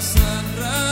sunrise.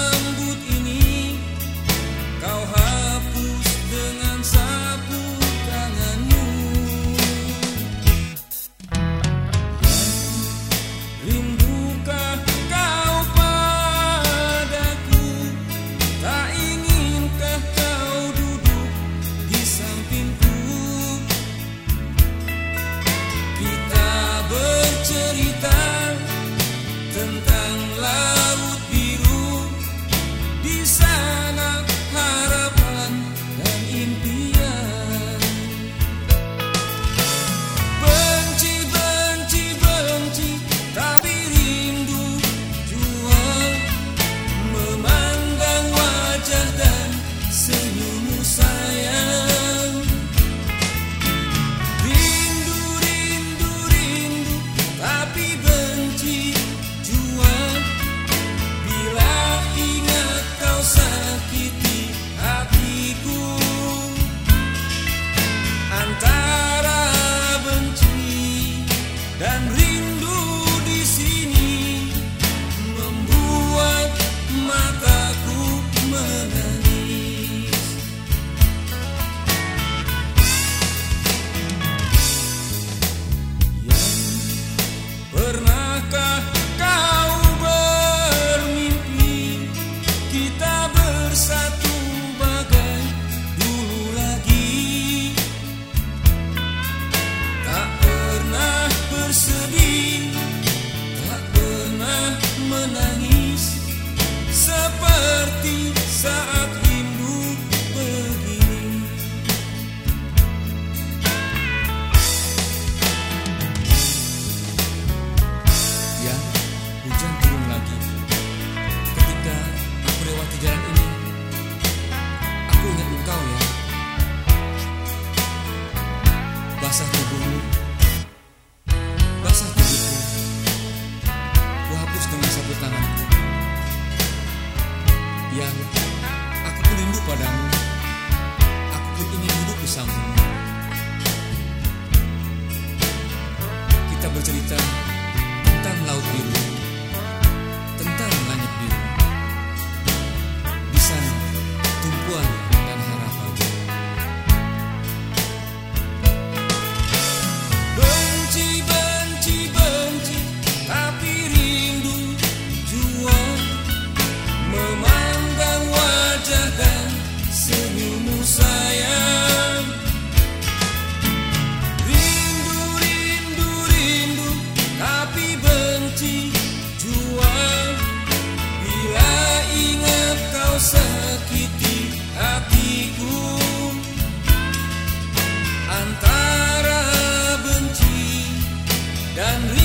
basah tubuhmu, basah tubuhku, ku hapus dengan sapu tanganku. Yang aku pun rindu padamu, aku pun ingin duduk bersamamu. Kita bercerita Yandı